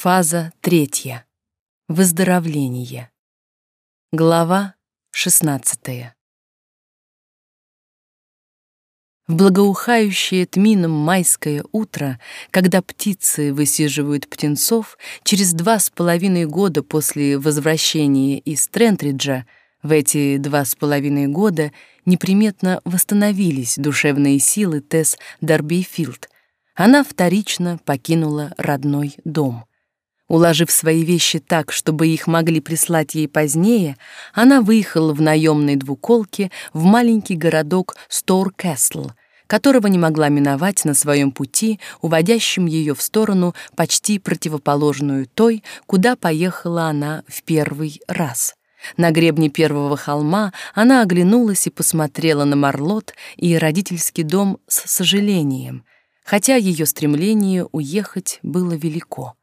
Фаза третья. Выздоровление. Глава 16. В благоухающее тмином майское утро, когда птицы высиживают птенцов, через два с половиной года после возвращения из Трентриджа, в эти два с половиной года неприметно восстановились душевные силы Тесс Дарбейфилд. Она вторично покинула родной дом. Уложив свои вещи так, чтобы их могли прислать ей позднее, она выехала в наемной двуколке в маленький городок Стор-Кэстл, которого не могла миновать на своем пути, уводящем ее в сторону почти противоположную той, куда поехала она в первый раз. На гребне первого холма она оглянулась и посмотрела на Марлот и родительский дом с сожалением, хотя ее стремление уехать было велико.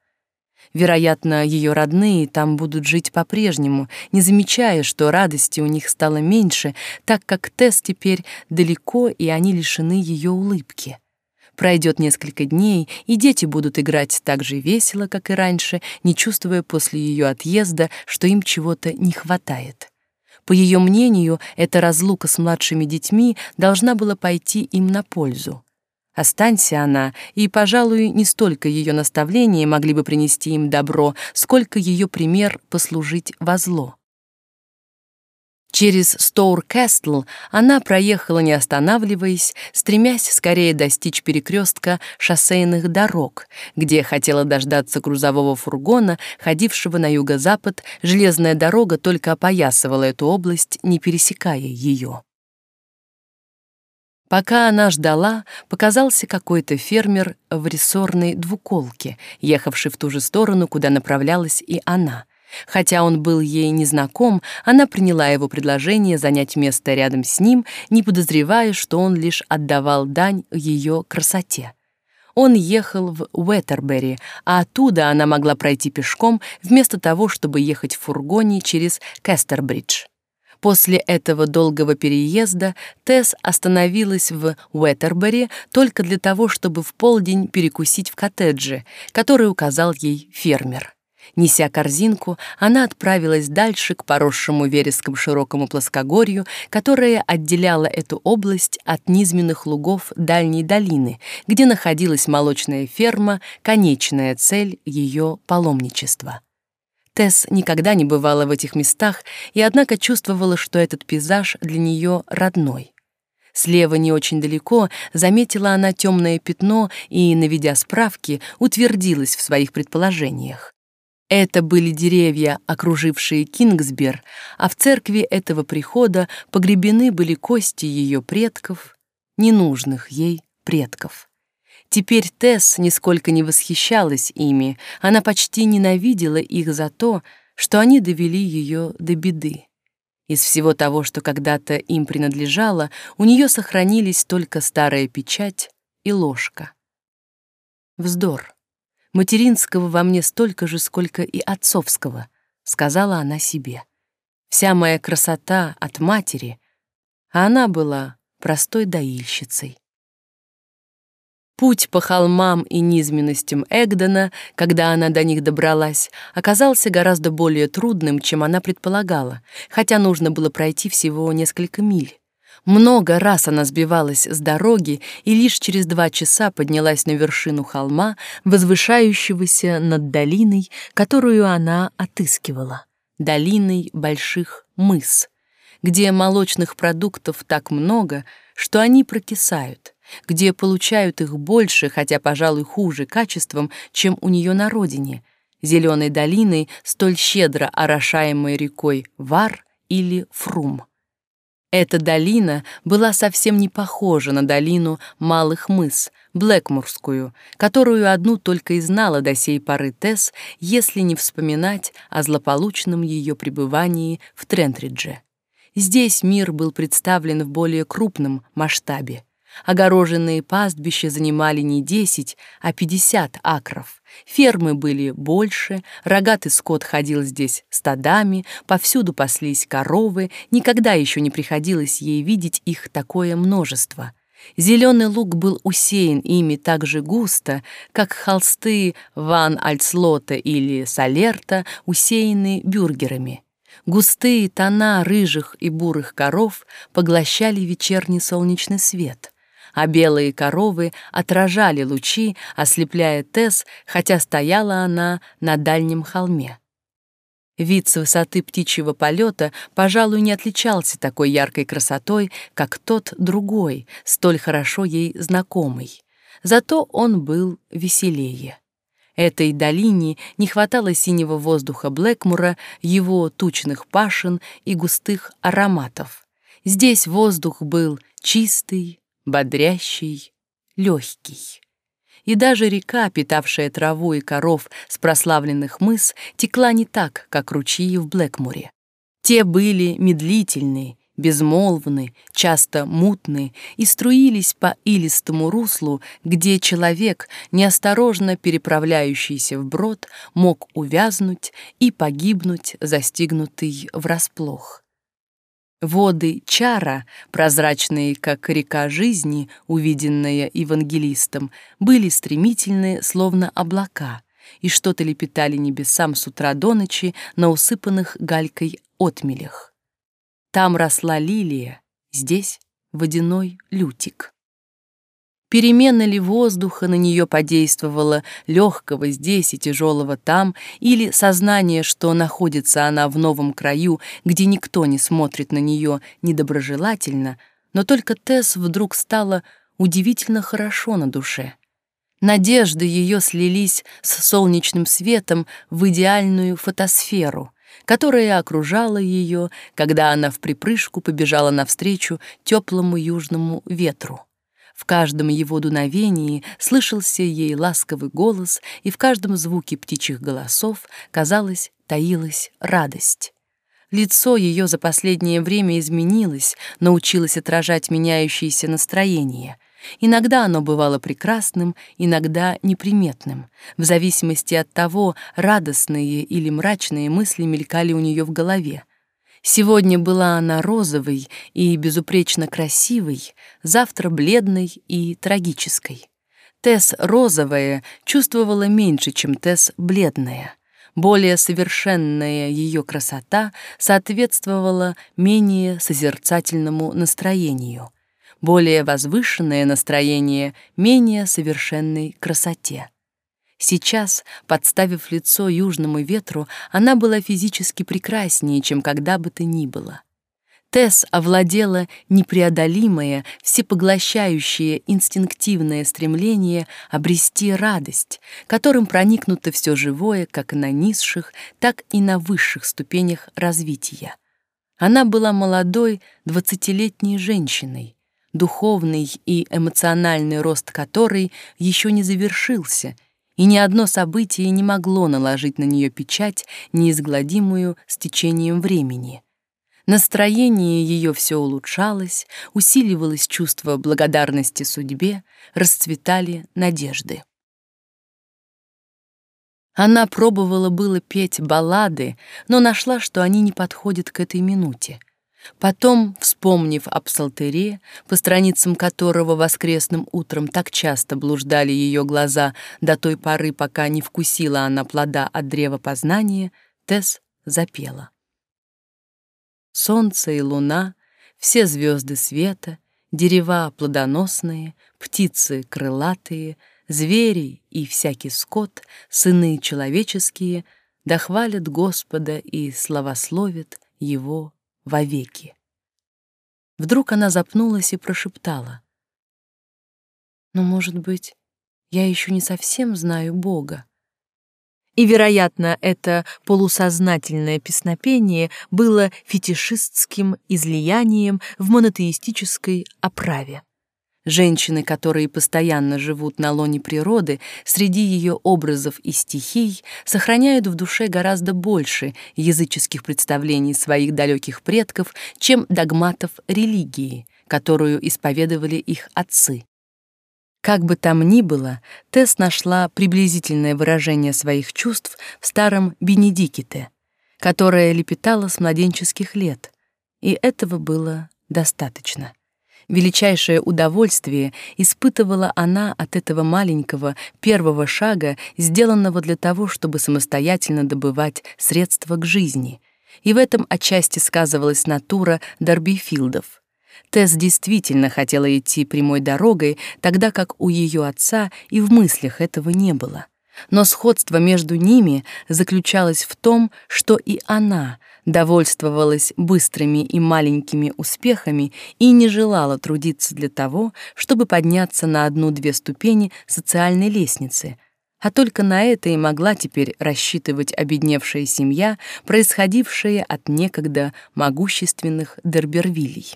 Вероятно, ее родные там будут жить по-прежнему, не замечая, что радости у них стало меньше, так как Тесс теперь далеко, и они лишены ее улыбки. Пройдет несколько дней, и дети будут играть так же весело, как и раньше, не чувствуя после ее отъезда, что им чего-то не хватает. По ее мнению, эта разлука с младшими детьми должна была пойти им на пользу. Останься она, и, пожалуй, не столько ее наставления могли бы принести им добро, сколько ее пример послужить во зло. Через Стоур-Кэстл она проехала, не останавливаясь, стремясь скорее достичь перекрестка шоссейных дорог, где хотела дождаться грузового фургона, ходившего на юго-запад, железная дорога только опоясывала эту область, не пересекая ее. Пока она ждала, показался какой-то фермер в рессорной двуколке, ехавший в ту же сторону, куда направлялась и она. Хотя он был ей незнаком, она приняла его предложение занять место рядом с ним, не подозревая, что он лишь отдавал дань ее красоте. Он ехал в Уэттербери, а оттуда она могла пройти пешком, вместо того, чтобы ехать в фургоне через Кестербридж. После этого долгого переезда Тесс остановилась в Уэттербери только для того, чтобы в полдень перекусить в коттедже, который указал ей фермер. Неся корзинку, она отправилась дальше к поросшему вереском широкому плоскогорью, которое отделяло эту область от низменных лугов дальней долины, где находилась молочная ферма, конечная цель ее паломничества. Тесс никогда не бывала в этих местах и, однако, чувствовала, что этот пейзаж для нее родной. Слева не очень далеко заметила она темное пятно и, наведя справки, утвердилась в своих предположениях. Это были деревья, окружившие Кингсбер, а в церкви этого прихода погребены были кости ее предков, ненужных ей предков. Теперь Тесс нисколько не восхищалась ими, она почти ненавидела их за то, что они довели ее до беды. Из всего того, что когда-то им принадлежало, у нее сохранились только старая печать и ложка. Вздор. Материнского во мне столько же, сколько и отцовского, сказала она себе. Вся моя красота от матери, а она была простой доильщицей. Путь по холмам и низменностям Эгдена, когда она до них добралась, оказался гораздо более трудным, чем она предполагала, хотя нужно было пройти всего несколько миль. Много раз она сбивалась с дороги и лишь через два часа поднялась на вершину холма, возвышающегося над долиной, которую она отыскивала, долиной больших мыс, где молочных продуктов так много, что они прокисают где получают их больше, хотя, пожалуй, хуже качеством, чем у нее на родине, зеленой долиной, столь щедро орошаемой рекой Вар или Фрум. Эта долина была совсем не похожа на долину Малых мыс, Блэкмурскую, которую одну только и знала до сей поры Тесс, если не вспоминать о злополучном ее пребывании в Трентридже. Здесь мир был представлен в более крупном масштабе. Огороженные пастбища занимали не 10, а 50 акров. Фермы были больше, рогатый скот ходил здесь стадами, повсюду паслись коровы, никогда еще не приходилось ей видеть их такое множество. Зеленый луг был усеян ими так же густо, как холсты Ван Альцлота или Салерта усеяны бюргерами. Густые тона рыжих и бурых коров поглощали вечерний солнечный свет, а белые коровы отражали лучи, ослепляя Тесс, хотя стояла она на дальнем холме. Вид с высоты птичьего полета, пожалуй, не отличался такой яркой красотой, как тот другой, столь хорошо ей знакомый. Зато он был веселее. Этой долине не хватало синего воздуха Блэкмура, его тучных пашин и густых ароматов. Здесь воздух был чистый, бодрящий, легкий и даже река, питавшая траву и коров с прославленных мыс, текла не так, как ручьи в Блэкмуре. Те были медлительные, безмолвны, часто мутны и струились по илистому руслу, где человек, неосторожно переправляющийся вброд, мог увязнуть и погибнуть, застигнутый врасплох. Воды Чара, прозрачные, как река жизни, увиденная евангелистом, были стремительны, словно облака, и что-то лепетали небесам с утра до ночи на усыпанных галькой отмелях. Там росла лилия, здесь — водяной лютик. Перемена ли воздуха на нее подействовала, легкого здесь и тяжелого там, или сознание, что находится она в новом краю, где никто не смотрит на нее недоброжелательно, но только Тесс вдруг стало удивительно хорошо на душе. Надежды ее слились с солнечным светом в идеальную фотосферу, которая окружала ее, когда она в припрыжку побежала навстречу теплому южному ветру. В каждом его дуновении слышался ей ласковый голос, и в каждом звуке птичьих голосов, казалось, таилась радость. Лицо ее за последнее время изменилось, научилось отражать меняющиеся настроения. Иногда оно бывало прекрасным, иногда неприметным. В зависимости от того, радостные или мрачные мысли мелькали у нее в голове. Сегодня была она розовой и безупречно красивой, завтра бледной и трагической. Тесс розовая чувствовала меньше, чем Тесс бледная. Более совершенная ее красота соответствовала менее созерцательному настроению. Более возвышенное настроение менее совершенной красоте. Сейчас, подставив лицо южному ветру, она была физически прекраснее, чем когда бы то ни было. Тесс овладела непреодолимое, всепоглощающее инстинктивное стремление обрести радость, которым проникнуто все живое как на низших, так и на высших ступенях развития. Она была молодой, двадцатилетней женщиной, духовный и эмоциональный рост которой еще не завершился — и ни одно событие не могло наложить на нее печать, неизгладимую с течением времени. Настроение ее все улучшалось, усиливалось чувство благодарности судьбе, расцветали надежды. Она пробовала было петь баллады, но нашла, что они не подходят к этой минуте — Потом, вспомнив об псалтере, по страницам которого воскресным утром так часто блуждали ее глаза до той поры, пока не вкусила она плода от древа познания, Тесс запела. Солнце и луна, все звезды света, дерева плодоносные, птицы крылатые, звери и всякий скот, сыны человеческие, дохвалят Господа и славословят Его вовеки. Вдруг она запнулась и прошептала. «Но, может быть, я еще не совсем знаю Бога?» И, вероятно, это полусознательное песнопение было фетишистским излиянием в монотеистической оправе. Женщины, которые постоянно живут на лоне природы, среди ее образов и стихий, сохраняют в душе гораздо больше языческих представлений своих далеких предков, чем догматов религии, которую исповедовали их отцы. Как бы там ни было, Тесс нашла приблизительное выражение своих чувств в старом Бенедиките, которое лепетала с младенческих лет, и этого было достаточно. Величайшее удовольствие испытывала она от этого маленького первого шага, сделанного для того, чтобы самостоятельно добывать средства к жизни. И в этом отчасти сказывалась натура Дарбифилдов. Тесс действительно хотела идти прямой дорогой, тогда как у ее отца и в мыслях этого не было. Но сходство между ними заключалось в том, что и она довольствовалась быстрыми и маленькими успехами и не желала трудиться для того, чтобы подняться на одну-две ступени социальной лестницы, а только на это и могла теперь рассчитывать обедневшая семья, происходившая от некогда могущественных Дербервилей.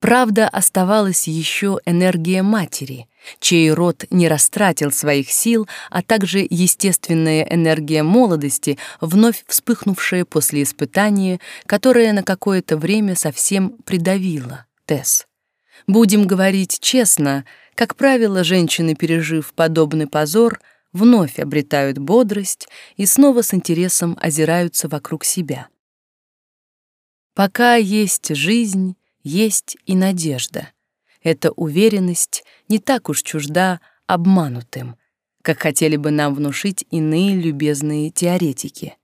Правда, оставалась еще энергия матери, чей род не растратил своих сил, а также естественная энергия молодости, вновь вспыхнувшая после испытания, которое на какое-то время совсем придавило Тесс. Будем говорить честно, как правило, женщины, пережив подобный позор, вновь обретают бодрость и снова с интересом озираются вокруг себя. Пока есть жизнь, есть и надежда. Эта уверенность не так уж чужда обманутым, как хотели бы нам внушить иные любезные теоретики.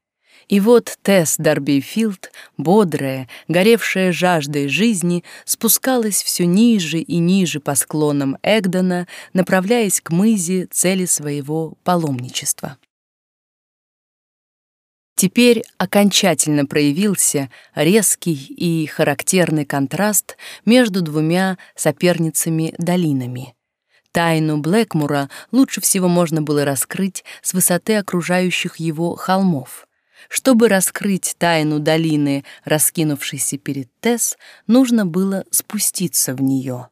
И вот Тесс Дарбифилд, бодрая, горевшая жаждой жизни, спускалась все ниже и ниже по склонам Эгдона, направляясь к мызе цели своего паломничества. Теперь окончательно проявился резкий и характерный контраст между двумя соперницами-долинами. Тайну Блэкмура лучше всего можно было раскрыть с высоты окружающих его холмов. Чтобы раскрыть тайну долины, раскинувшейся перед Тесс, нужно было спуститься в нее.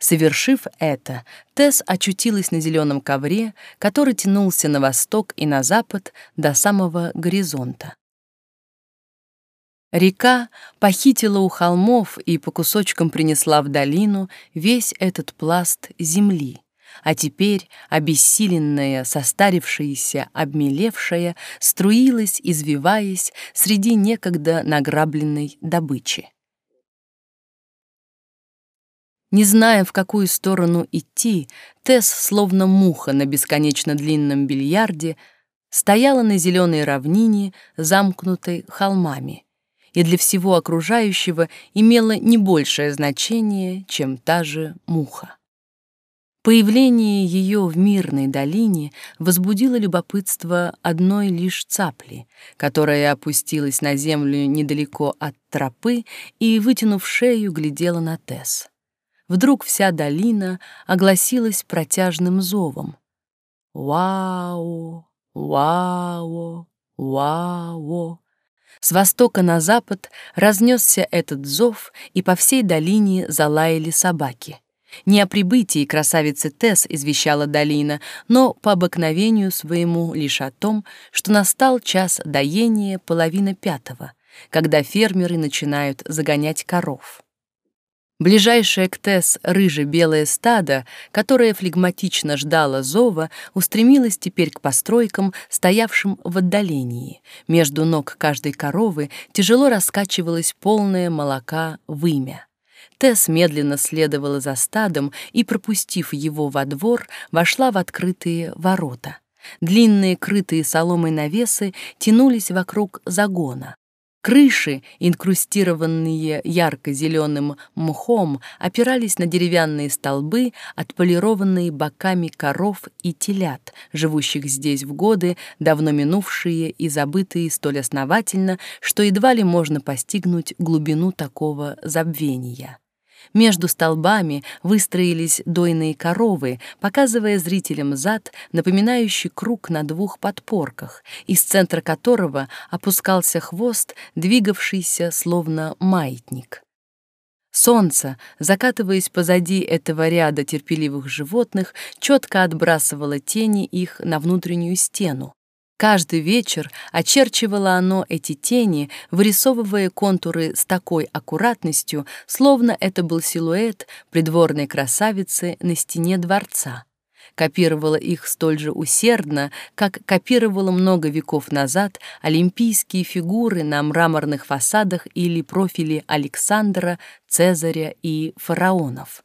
Совершив это, Тесс очутилась на зеленом ковре, который тянулся на восток и на запад до самого горизонта. Река похитила у холмов и по кусочкам принесла в долину весь этот пласт земли, а теперь, обессиленная, состарившаяся, обмелевшая, струилась, извиваясь среди некогда награбленной добычи. Не зная, в какую сторону идти, Тесс, словно муха на бесконечно длинном бильярде, стояла на зеленой равнине, замкнутой холмами, и для всего окружающего имела не большее значение, чем та же муха. Появление ее в мирной долине возбудило любопытство одной лишь цапли, которая опустилась на землю недалеко от тропы и, вытянув шею, глядела на Тесс. Вдруг вся долина огласилась протяжным зовом. «Вау! Вау! Вау!» С востока на запад разнесся этот зов, и по всей долине залаяли собаки. Не о прибытии красавицы Тесс извещала долина, но по обыкновению своему лишь о том, что настал час доения половины пятого, когда фермеры начинают загонять коров. Ближайшее к Тесс рыже-белое стадо, которое флегматично ждало зова, устремилось теперь к постройкам, стоявшим в отдалении. Между ног каждой коровы тяжело раскачивалось полное молока вымя. Тесс медленно следовала за стадом и, пропустив его во двор, вошла в открытые ворота. Длинные крытые соломой навесы тянулись вокруг загона. Крыши, инкрустированные ярко-зеленым мхом, опирались на деревянные столбы, отполированные боками коров и телят, живущих здесь в годы, давно минувшие и забытые столь основательно, что едва ли можно постигнуть глубину такого забвения. Между столбами выстроились дойные коровы, показывая зрителям зад, напоминающий круг на двух подпорках, из центра которого опускался хвост, двигавшийся словно маятник. Солнце, закатываясь позади этого ряда терпеливых животных, четко отбрасывало тени их на внутреннюю стену, Каждый вечер очерчивало оно эти тени, вырисовывая контуры с такой аккуратностью, словно это был силуэт придворной красавицы на стене дворца. копировала их столь же усердно, как копировала много веков назад олимпийские фигуры на мраморных фасадах или профили Александра, Цезаря и фараонов.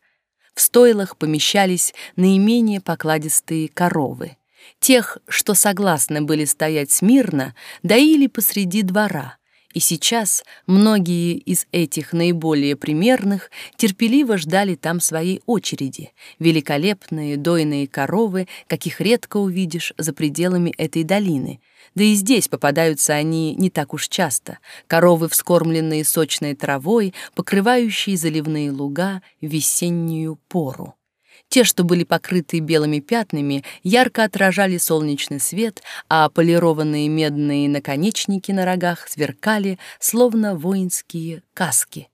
В стойлах помещались наименее покладистые коровы. Тех, что согласны были стоять смирно, доили посреди двора — и сейчас многие из этих наиболее примерных терпеливо ждали там своей очереди. Великолепные дойные коровы, каких редко увидишь за пределами этой долины. Да и здесь попадаются они не так уж часто. Коровы, вскормленные сочной травой, покрывающие заливные луга в весеннюю пору. Те, что были покрыты белыми пятнами, ярко отражали солнечный свет, а полированные медные наконечники на рогах сверкали, словно воинские каски.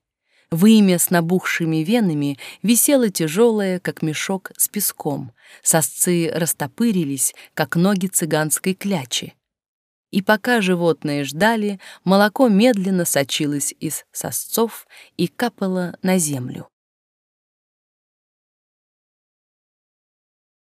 Вымя с набухшими венами висело тяжелое, как мешок с песком. Сосцы растопырились, как ноги цыганской клячи. И пока животные ждали, молоко медленно сочилось из сосцов и капало на землю.